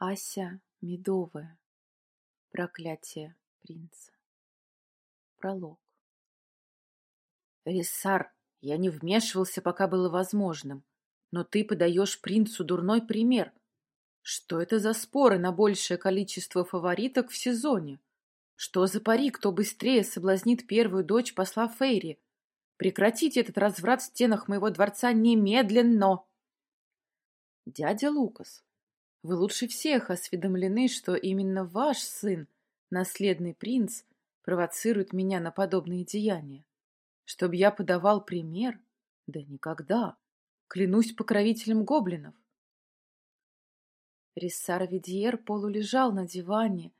Ася Медовая. Проклятие принца. Пролог. Рессар, я не вмешивался, пока было возможным, но ты подаешь принцу дурной пример. Что это за споры на большее количество фавориток в сезоне? Что за пари, кто быстрее соблазнит первую дочь посла Фейри? Прекратите этот разврат в стенах моего дворца немедленно! Дядя Лукас, вы лучше всех осведомлены, что именно ваш сын, наследный принц, провоцирует меня на подобные деяния. Чтоб я подавал пример? Да никогда. Клянусь покровителем гоблинов. Рессар Видьер полулежал на диване,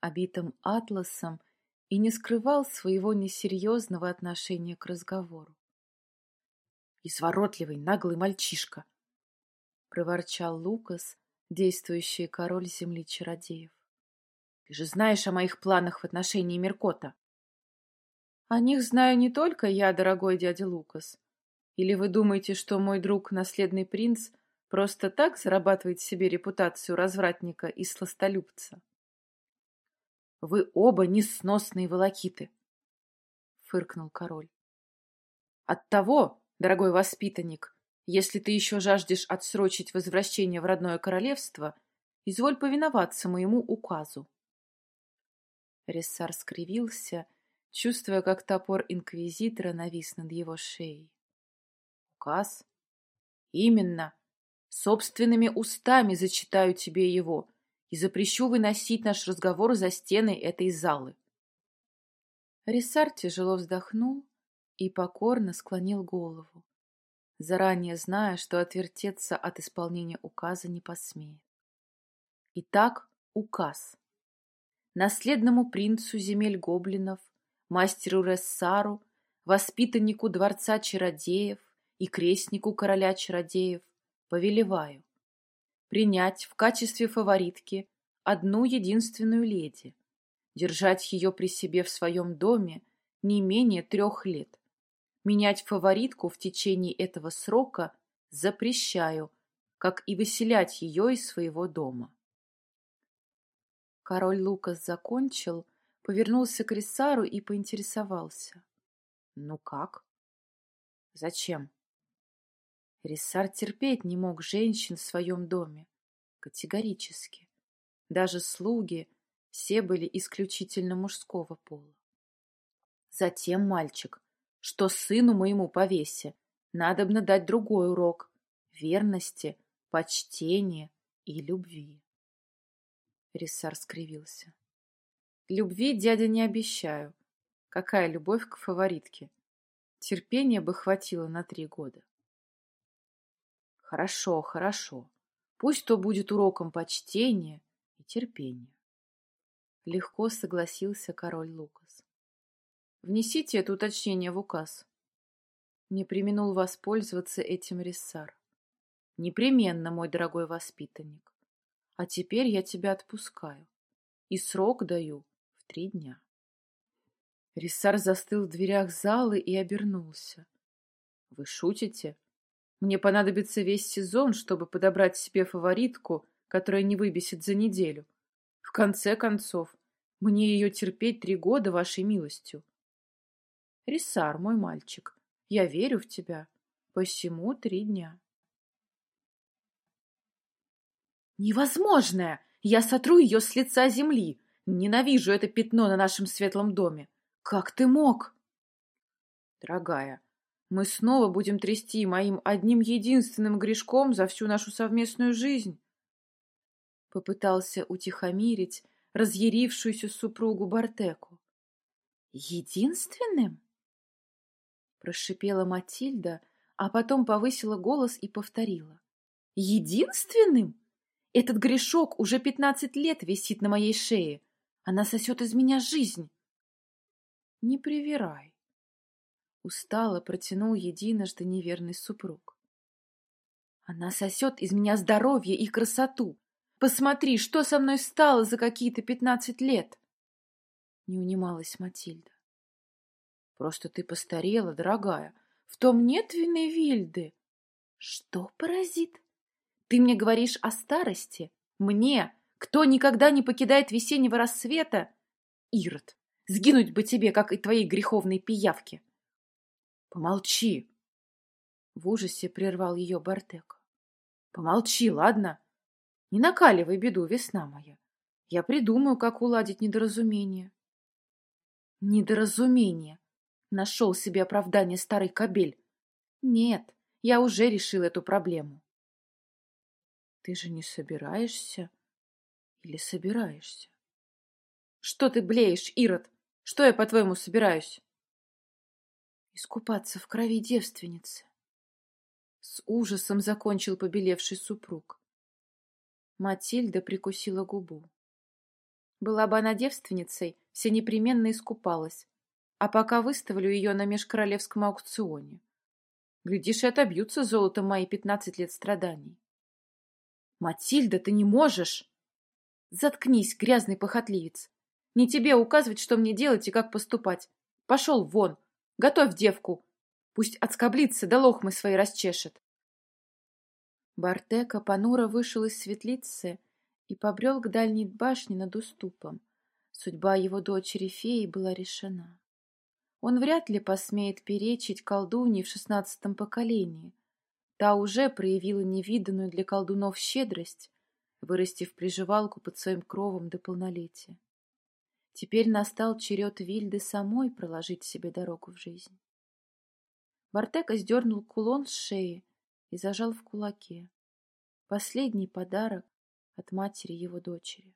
обитым атласом, и не скрывал своего несерьезного отношения к разговору. «Изворотливый, наглый мальчишка!» — проворчал Лукас, действующий король земли чародеев. Ты же знаешь о моих планах в отношении Меркота. О них знаю не только я, дорогой дядя Лукас. Или вы думаете, что мой друг, наследный принц, просто так зарабатывает себе репутацию развратника и сластолюбца? Вы оба несносные волокиты, — фыркнул король. Оттого, дорогой воспитанник, если ты еще жаждешь отсрочить возвращение в родное королевство, изволь повиноваться моему указу. Рессар скривился, чувствуя, как топор инквизитора навис над его шеей. Указ? Именно. Собственными устами зачитаю тебе его и запрещу выносить наш разговор за стены этой залы. Рессар тяжело вздохнул и покорно склонил голову заранее зная, что отвертеться от исполнения указа не посмеет. Итак, указ. Наследному принцу земель гоблинов, мастеру Рессару, воспитаннику дворца чародеев и крестнику короля чародеев повелеваю принять в качестве фаворитки одну единственную леди, держать ее при себе в своем доме не менее трех лет, Менять фаворитку в течение этого срока запрещаю, как и выселять ее из своего дома. Король Лукас закончил, повернулся к Рисару и поинтересовался. «Ну как?» «Зачем?» Рисар терпеть не мог женщин в своем доме. Категорически. Даже слуги все были исключительно мужского пола. Затем мальчик что сыну моему повесе надобно дать другой урок — верности, почтения и любви. Риссар скривился. Любви дядя не обещаю. Какая любовь к фаворитке? Терпения бы хватило на три года. Хорошо, хорошо. Пусть то будет уроком почтения и терпения. Легко согласился король Лукас. Внесите это уточнение в указ. Не применул воспользоваться этим Рессар. Непременно, мой дорогой воспитанник. А теперь я тебя отпускаю. И срок даю в три дня. Рессар застыл в дверях залы и обернулся. Вы шутите? Мне понадобится весь сезон, чтобы подобрать себе фаворитку, которая не выбесит за неделю. В конце концов, мне ее терпеть три года вашей милостью. Рисар, мой мальчик, я верю в тебя. Посему три дня. Невозможное! Я сотру ее с лица земли. Ненавижу это пятно на нашем светлом доме. Как ты мог? Дорогая, мы снова будем трясти моим одним единственным грешком за всю нашу совместную жизнь. Попытался утихомирить разъярившуюся супругу Бартеку. Единственным? Прошипела Матильда, а потом повысила голос и повторила. «Единственным? Этот грешок уже пятнадцать лет висит на моей шее. Она сосет из меня жизнь». «Не привирай», — устало протянул единожды неверный супруг. «Она сосет из меня здоровье и красоту. Посмотри, что со мной стало за какие-то пятнадцать лет!» Не унималась Матильда. Просто ты постарела, дорогая. В том нет вины Вильды. Что, паразит? Ты мне говоришь о старости? Мне, Кто никогда не покидает весеннего рассвета? Ирод, сгинуть бы тебе, как и твоей греховной пиявке. Помолчи. В ужасе прервал ее Бартек. Помолчи, ладно? Не накаливай беду, весна моя. Я придумаю, как уладить недоразумение. Недоразумение. Нашел себе оправдание старый кобель. Нет, я уже решил эту проблему. Ты же не собираешься? Или собираешься? Что ты блеешь, Ирод? Что я, по-твоему, собираюсь? Искупаться в крови девственницы. С ужасом закончил побелевший супруг. Матильда прикусила губу. Была бы она девственницей, все непременно искупалась, а пока выставлю ее на межкоролевском аукционе. Глядишь, и отобьются золотом мои пятнадцать лет страданий. Матильда, ты не можешь! Заткнись, грязный похотливец. Не тебе указывать, что мне делать и как поступать. Пошел вон, готовь девку. Пусть отскоблится, да лохмы свои расчешет. Бартека понуро вышел из светлицы и побрел к дальней башне над уступом. Судьба его дочери феи была решена. Он вряд ли посмеет перечить колдунье в шестнадцатом поколении. Та уже проявила невиданную для колдунов щедрость, вырастив приживалку под своим кровом до полнолетия. Теперь настал черед Вильды самой проложить себе дорогу в жизнь. Бартека сдернул кулон с шеи и зажал в кулаке. Последний подарок от матери его дочери.